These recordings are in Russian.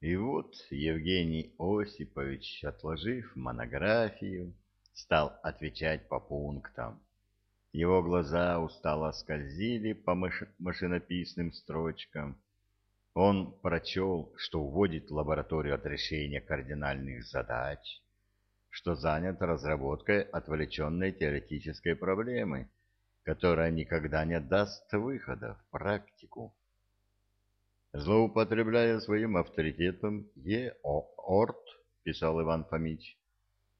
И вот Евгений Осипович, отложив монографию, стал отвечать по пунктам. Его глаза устало скользили по машинописным строчкам. Он прочел, что уводит лабораторию от решения кардинальных задач, что занят разработкой отвлеченной теоретической проблемы, которая никогда не даст выхода в практику. Злоупотребляя своим авторитетом, Е.О. Орт, писал Иван Фомич,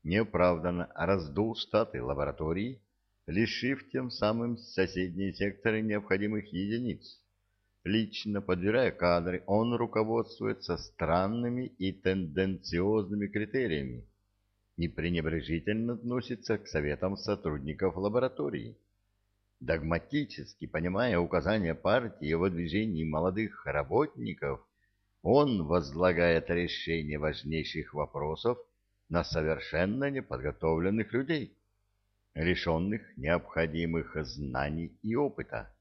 неоправданно раздул штаты лаборатории, лишив тем самым соседние секторы необходимых единиц. Лично подбирая кадры, он руководствуется странными и тенденциозными критериями и пренебрежительно относится к советам сотрудников лаборатории Догматически понимая указания партии о выдвижении молодых работников, он возлагает решение важнейших вопросов на совершенно неподготовленных людей, лишенных необходимых знаний и опыта.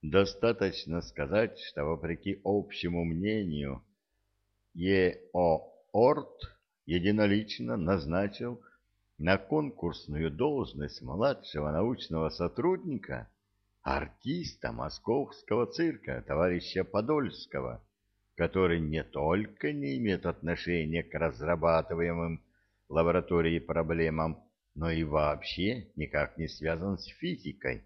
Достаточно сказать, что вопреки общему мнению Е.О. Орт единолично назначил на конкурсную должность младшего научного сотрудника артиста московского цирка товарища Подольского, который не только не имеет отношения к разрабатываемым лабораторией проблемам, но и вообще никак не связан с физикой.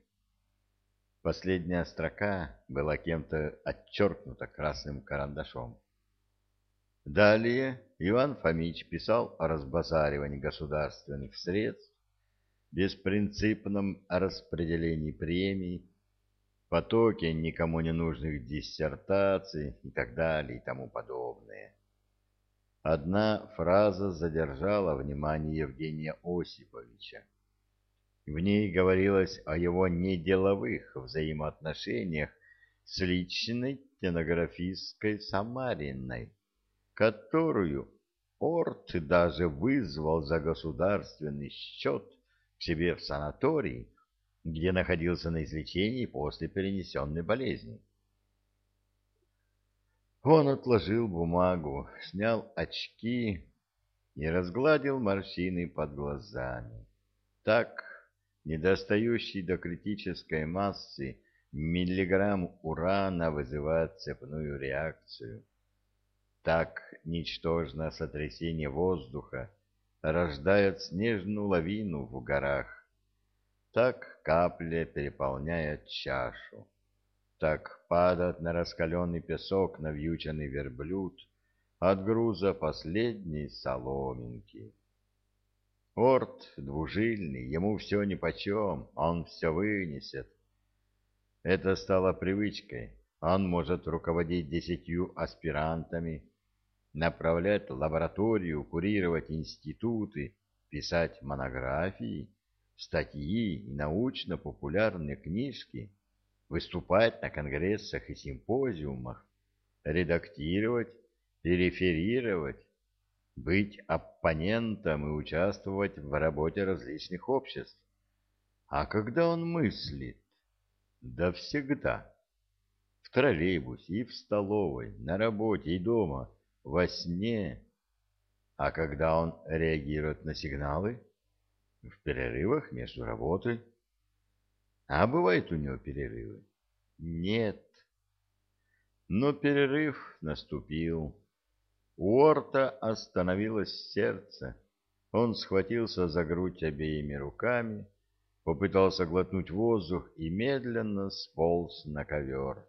Последняя строка была кем-то отчеркнута красным карандашом. Далее Иван Фомич писал о разбазаривании государственных средств, беспринципном распределении премий, потоке никому не нужных диссертаций и так далее и тому подобное. Одна фраза задержала внимание Евгения Осиповича. В ней говорилось о его неделовых взаимоотношениях с личной стенографистской Самариной которую Орт даже вызвал за государственный счет к себе в санаторий, где находился на излечении после перенесенной болезни. Он отложил бумагу, снял очки и разгладил морщины под глазами. Так, недостающий до критической массы, миллиграмм урана вызывает цепную реакцию. Так ничтожное сотрясение воздуха рождает снежную лавину в горах. Так капля переполняет чашу. Так падает на раскаленный песок навьюченный верблюд от груза последней соломинки. Орт двужильный, ему все нипочем, он все вынесет. Это стало привычкой. Он может руководить десятью аспирантами, направлять лабораторию, курировать институты, писать монографии, статьи и научно-популярные книжки, выступать на конгрессах и симпозиумах, редактировать и реферировать, быть оппонентом и участвовать в работе различных обществ. А когда он мыслит? Да всегда. В троллейбусе и в столовой, на работе и дома – во сне. А когда он реагирует на сигналы? В перерывах между работой. А бывают у него перерывы? Нет. Но перерыв наступил. У Орта остановилось сердце. Он схватился за грудь обеими руками, попытался глотнуть воздух и медленно сполз на ковер.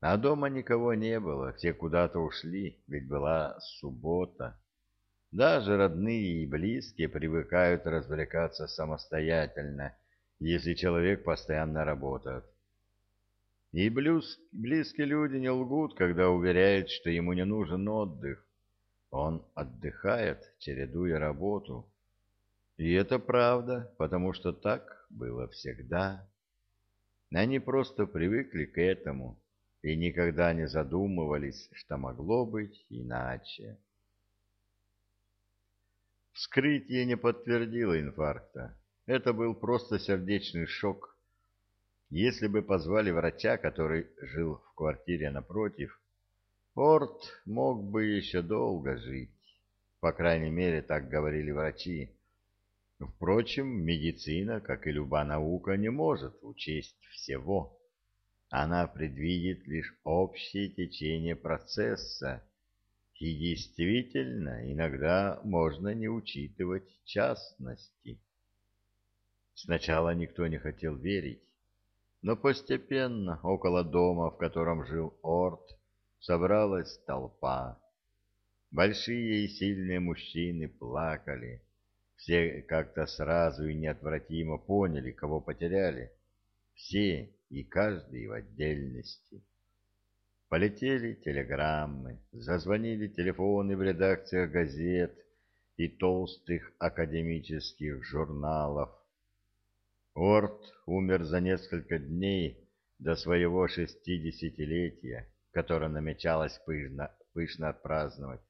А дома никого не было, все куда-то ушли, ведь была суббота. Даже родные и близкие привыкают развлекаться самостоятельно, если человек постоянно работает. И блюз, близкие люди не лгут, когда уверяют, что ему не нужен отдых. Он отдыхает, чередуя работу. И это правда, потому что так было всегда. Они просто привыкли к этому и никогда не задумывались, что могло быть иначе. Вскрытие не подтвердило инфаркта. Это был просто сердечный шок. Если бы позвали врача, который жил в квартире напротив, Орт мог бы еще долго жить. По крайней мере, так говорили врачи. Впрочем, медицина, как и любая наука, не может учесть всего. Она предвидит лишь общее течение процесса, и действительно, иногда можно не учитывать частности. Сначала никто не хотел верить, но постепенно около дома, в котором жил Орт, собралась толпа. Большие и сильные мужчины плакали. Все как-то сразу и неотвратимо поняли, кого потеряли. Все и каждый в отдельности. Полетели телеграммы, зазвонили телефоны в редакциях газет и толстых академических журналов. Орт умер за несколько дней до своего шестидесятилетия, которое намечалось пышно, пышно отпраздновать.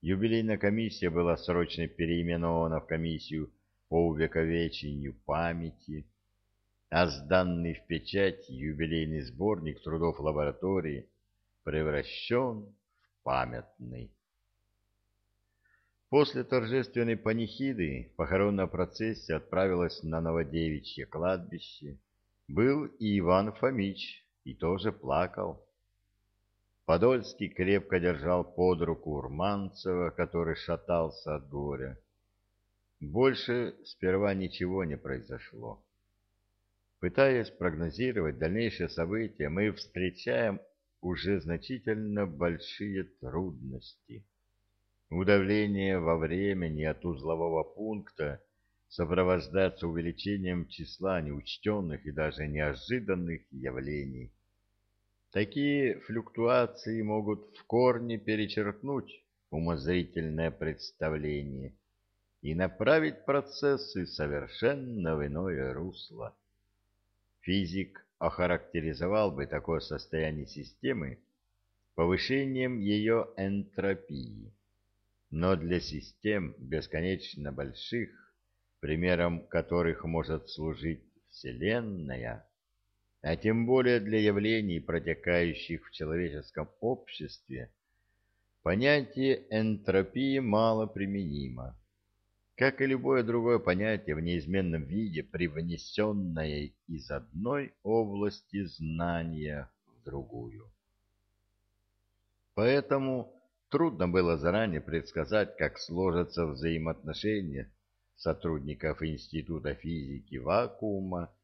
Юбилейная комиссия была срочно переименована в комиссию по увековечению памяти, а сданный в печать юбилейный сборник трудов лаборатории превращен в памятный. После торжественной панихиды похоронная процессия отправилась на Новодевичье кладбище. Был и Иван Фомич, и тоже плакал. Подольский крепко держал под руку Урманцева, который шатался от горя. Больше сперва ничего не произошло. Пытаясь прогнозировать дальнейшие события, мы встречаем уже значительно большие трудности. Удавление во времени от узлового пункта сопровождается увеличением числа неучтенных и даже неожиданных явлений. Такие флюктуации могут в корне перечеркнуть умозрительное представление и направить процессы совершенно в иное русло. Физик охарактеризовал бы такое состояние системы повышением ее энтропии. Но для систем бесконечно больших, примером которых может служить Вселенная, а тем более для явлений, протекающих в человеческом обществе, понятие энтропии мало применимо как и любое другое понятие в неизменном виде, привнесенное из одной области знания в другую. Поэтому трудно было заранее предсказать, как сложатся взаимоотношения сотрудников Института физики вакуума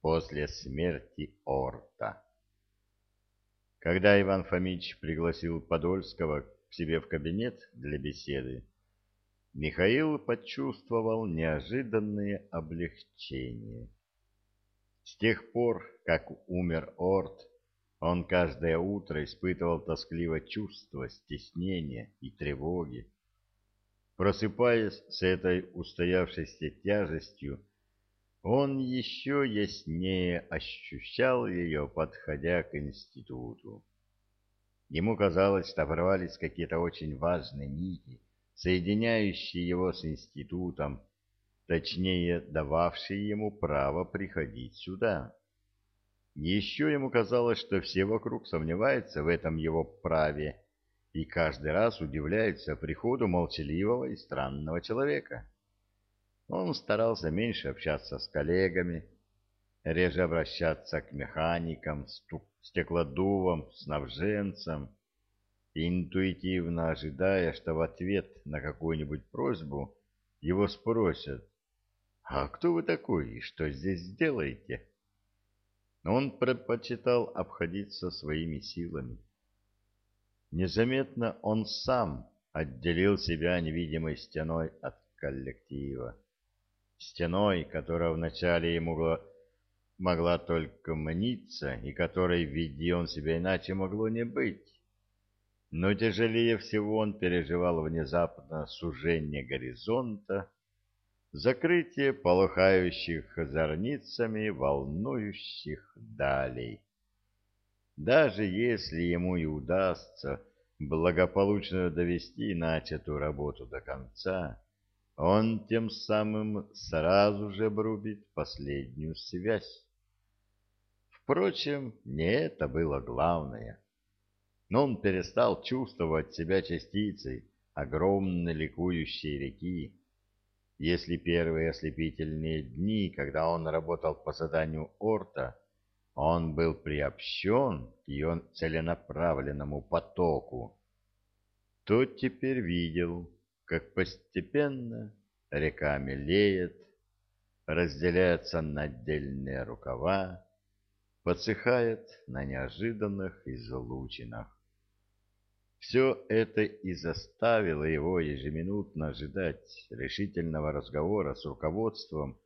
после смерти Орта. Когда Иван Фомич пригласил Подольского к себе в кабинет для беседы, Михаил почувствовал неожиданное облегчение. С тех пор, как умер Орт, он каждое утро испытывал тоскливое чувство стеснения и тревоги. Просыпаясь с этой устоявшейся тяжестью, он еще яснее ощущал ее, подходя к институту. Ему казалось, что оборвались какие-то очень важные нити, соединяющий его с институтом, точнее, дававший ему право приходить сюда. Еще ему казалось, что все вокруг сомневаются в этом его праве и каждый раз удивляются приходу молчаливого и странного человека. Он старался меньше общаться с коллегами, реже обращаться к механикам, стеклодувам, снабженцам, интуитивно ожидая, что в ответ на какую-нибудь просьбу его спросят «А кто вы такой и что здесь делаете?» Он предпочитал обходиться своими силами. Незаметно он сам отделил себя невидимой стеной от коллектива. Стеной, которая вначале ему могла только мниться, и которой, видя он себя иначе, могло не быть. Но тяжелее всего он переживал внезапно сужение горизонта, закрытие полыхающих зорницами волнующих далей. Даже если ему и удастся благополучно довести начатую работу до конца, он тем самым сразу же обрубит последнюю связь. Впрочем, не это было главное. Но он перестал чувствовать себя частицей огромной ликующей реки. Если первые ослепительные дни, когда он работал по заданию Орта, он был приобщен к ее целенаправленному потоку, то теперь видел, как постепенно река мелеет, разделяется на отдельные рукава, подсыхает на неожиданных излучинах. Все это и заставило его ежеминутно ожидать решительного разговора с руководством,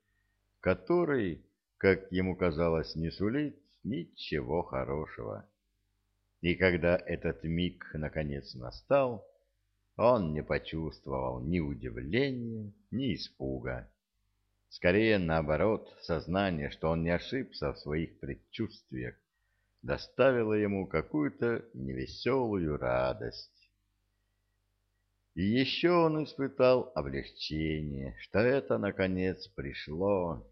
который, как ему казалось, не сулит ничего хорошего. И когда этот миг наконец настал, он не почувствовал ни удивления, ни испуга. Скорее, наоборот, сознание, что он не ошибся в своих предчувствиях, доставило ему какую-то невеселую радость. И еще он испытал облегчение, что это, наконец, пришло,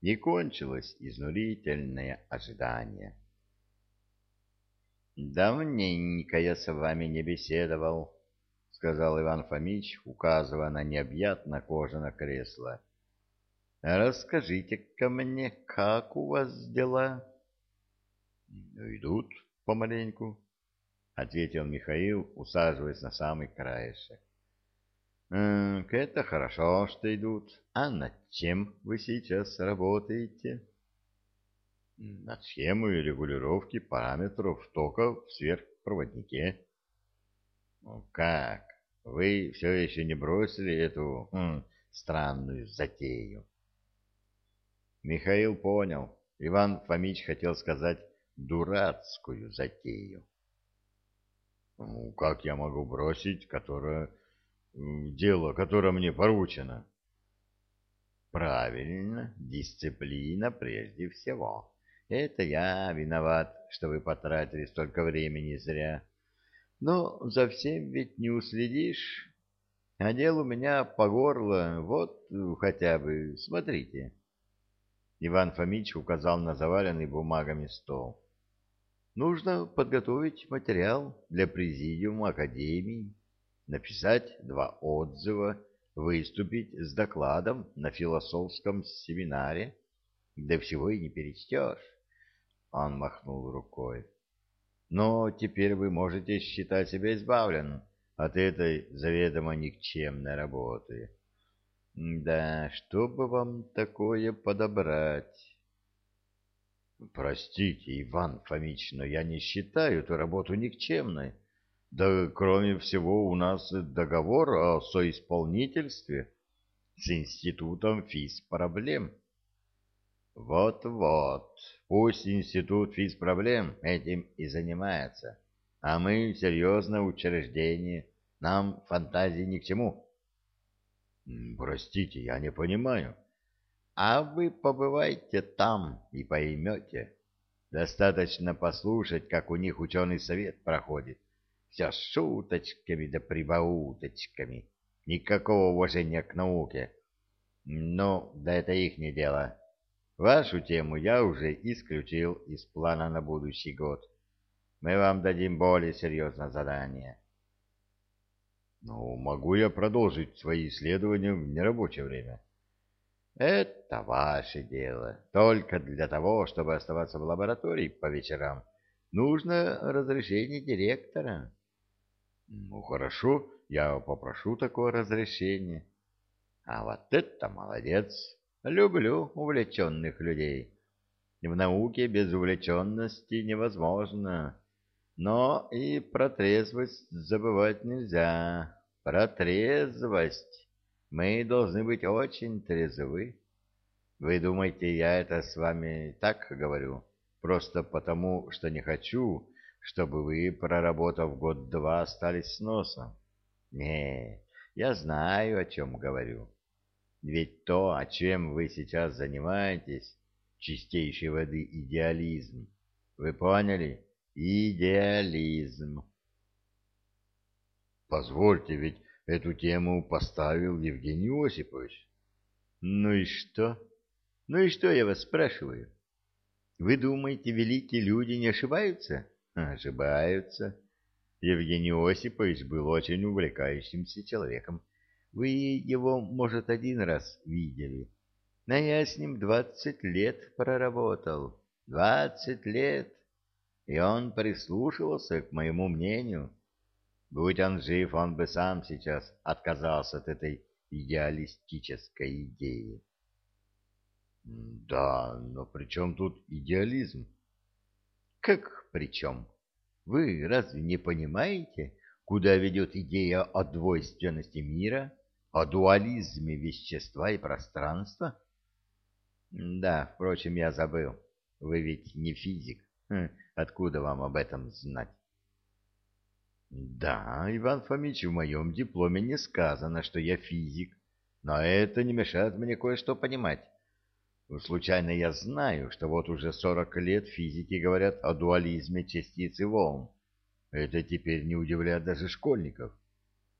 и кончилось изнурительное ожидание. «Давненько я с вами не беседовал», — сказал Иван Фомич, указывая на необъятно кожаное кресло. «Расскажите-ка мне, как у вас дела?» «Идут помаленьку», — ответил Михаил, усаживаясь на самый краешек. «Это хорошо, что идут. А над чем вы сейчас работаете?» «Над схемой регулировки параметров тока в сверхпроводнике». «Как? Вы все еще не бросили эту м, странную затею?» Михаил понял. Иван Фомич хотел сказать «дурацкую затею». «Ну, как я могу бросить, которое дело, которое мне поручено. Правильно, дисциплина прежде всего. Это я виноват, что вы потратили столько времени зря. Но за всем ведь не уследишь. А дел у меня по горло, вот хотя бы, смотрите. Иван Фомич указал на заваленный бумагами стол. Нужно подготовить материал для президиума Академии написать два отзыва, выступить с докладом на философском семинаре, да всего и не перечтешь. Он махнул рукой. Но теперь вы можете считать себя избавленным от этой заведомо никчемной работы. Да, что бы вам такое подобрать? Простите, Иван Фомич, но я не считаю эту работу никчемной. Да кроме всего у нас договор о соисполнительстве с Институтом физпроблем. Вот-вот, пусть Институт физпроблем этим и занимается, а мы серьезное учреждение, нам фантазии ни к чему. Простите, я не понимаю. А вы побывайте там и поймете. Достаточно послушать, как у них ученый совет проходит все с шуточками да прибауточками. Никакого уважения к науке. Ну, да это их не дело. Вашу тему я уже исключил из плана на будущий год. Мы вам дадим более серьезное задание. Ну, могу я продолжить свои исследования в нерабочее время? Это ваше дело. Только для того, чтобы оставаться в лаборатории по вечерам, нужно разрешение директора. Ну, хорошо, я попрошу такое разрешение. А вот это молодец. Люблю увлеченных людей. В науке без увлеченности невозможно. Но и про трезвость забывать нельзя. Про трезвость. Мы должны быть очень трезвы. Вы думаете, я это с вами так говорю? Просто потому, что не хочу, чтобы вы, проработав год-два, остались с носом. Не, я знаю, о чем говорю. Ведь то, о чем вы сейчас занимаетесь, чистейшей воды идеализм. Вы поняли? Идеализм. Позвольте, ведь эту тему поставил Евгений Осипович. Ну и что? Ну и что, я вас спрашиваю? Вы думаете, великие люди не ошибаются? Ошибаются. Евгений Осипович был очень увлекающимся человеком. Вы его, может, один раз видели. Но я с ним двадцать лет проработал. Двадцать лет. И он прислушивался к моему мнению. Будь он жив, он бы сам сейчас отказался от этой идеалистической идеи. Да, но при чем тут идеализм? Как при чем? Вы разве не понимаете, куда ведет идея о двойственности мира, о дуализме вещества и пространства? Да, впрочем, я забыл. Вы ведь не физик. Хм, откуда вам об этом знать? Да, Иван Фомич, в моем дипломе не сказано, что я физик, но это не мешает мне кое-что понимать. Случайно я знаю, что вот уже сорок лет физики говорят о дуализме частиц и волн. Это теперь не удивляет даже школьников.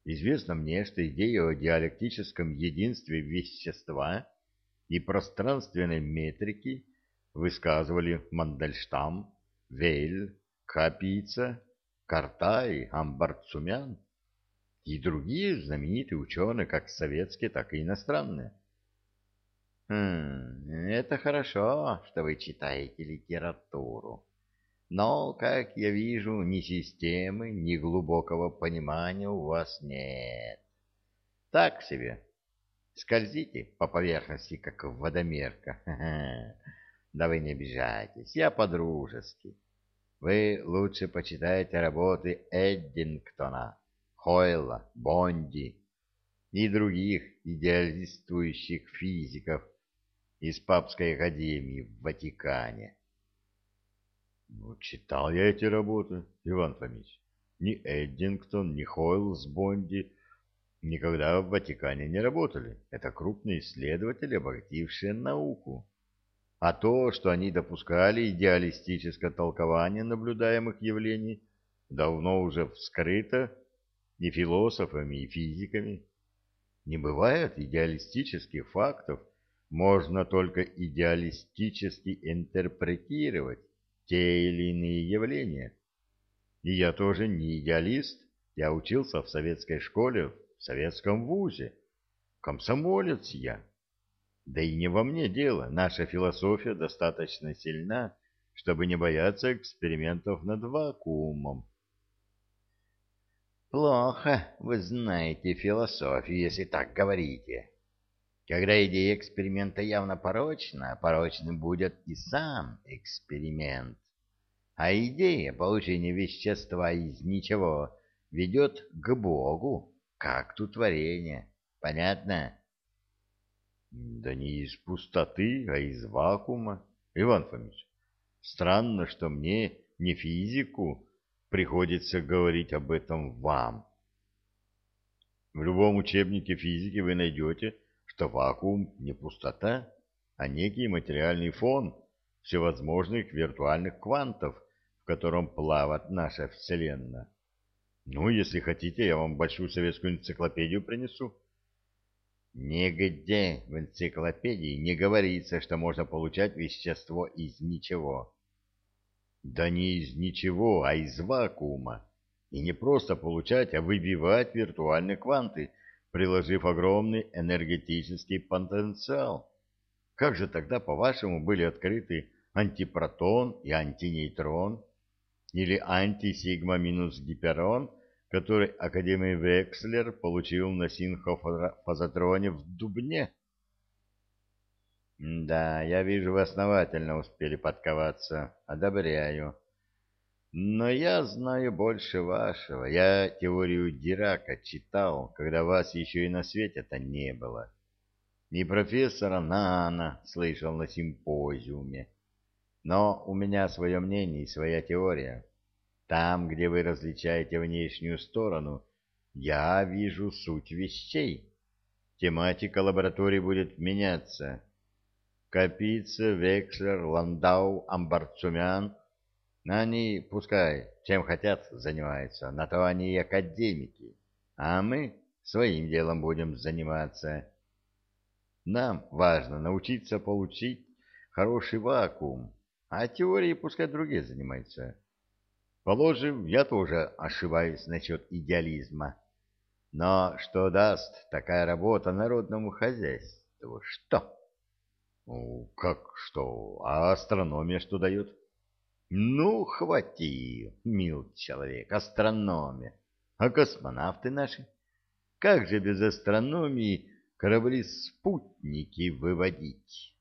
Известно мне, что идею о диалектическом единстве вещества и пространственной метрики высказывали Мандельштам, Вейль, Капица, Картай, Амбарцумян и другие знаменитые ученые, как советские, так и иностранные. Хм, это хорошо, что вы читаете литературу. Но, как я вижу, ни системы, ни глубокого понимания у вас нет. Так себе. Скользите по поверхности, как водомерка. Да вы не обижайтесь, я по-дружески. Вы лучше почитайте работы Эддингтона, Хойла, Бонди и других идеалистующих физиков, из Папской академии в Ватикане. Ну, читал я эти работы, Иван Фомич. Ни Эддингтон, ни Хойл с Бонди никогда в Ватикане не работали. Это крупные исследователи, обогатившие науку. А то, что они допускали идеалистическое толкование наблюдаемых явлений, давно уже вскрыто и философами, и физиками. Не бывает идеалистических фактов, можно только идеалистически интерпретировать те или иные явления. И я тоже не идеалист, я учился в советской школе, в советском вузе. Комсомолец я. Да и не во мне дело, наша философия достаточно сильна, чтобы не бояться экспериментов над вакуумом. Плохо вы знаете философию, если так говорите. Когда идея эксперимента явно порочна, порочным будет и сам эксперимент. А идея получения вещества из ничего ведет к Богу, как творение. Понятно? Да не из пустоты, а из вакуума, Иван Фомич. Странно, что мне, не физику, приходится говорить об этом вам. В любом учебнике физики вы найдете что вакуум не пустота, а некий материальный фон всевозможных виртуальных квантов, в котором плавает наша Вселенная. Ну, если хотите, я вам большую советскую энциклопедию принесу. Нигде в энциклопедии не говорится, что можно получать вещество из ничего. Да не из ничего, а из вакуума. И не просто получать, а выбивать виртуальные кванты – приложив огромный энергетический потенциал. Как же тогда, по-вашему, были открыты антипротон и антинейтрон, или антисигма минус гиперон, который Академий Векслер получил на синхофазотроне в Дубне? Да, я вижу, вы основательно успели подковаться. Одобряю. Но я знаю больше вашего. Я теорию Дирака читал, когда вас еще и на свете-то не было. И профессора Нана слышал на симпозиуме. Но у меня свое мнение и своя теория. Там, где вы различаете внешнюю сторону, я вижу суть вещей. Тематика лаборатории будет меняться. Капица, Векслер, Ландау, Амбарцумян — они, пускай, чем хотят, занимаются, на то они и академики, а мы своим делом будем заниматься. Нам важно научиться получить хороший вакуум, а теорией пускай другие занимаются. Положим, я тоже ошибаюсь насчет идеализма. Но что даст такая работа народному хозяйству? Что? Ну, как что? А астрономия что дает? Ну, хвати, мил человек, астрономия. А космонавты наши? Как же без астрономии корабли-спутники выводить?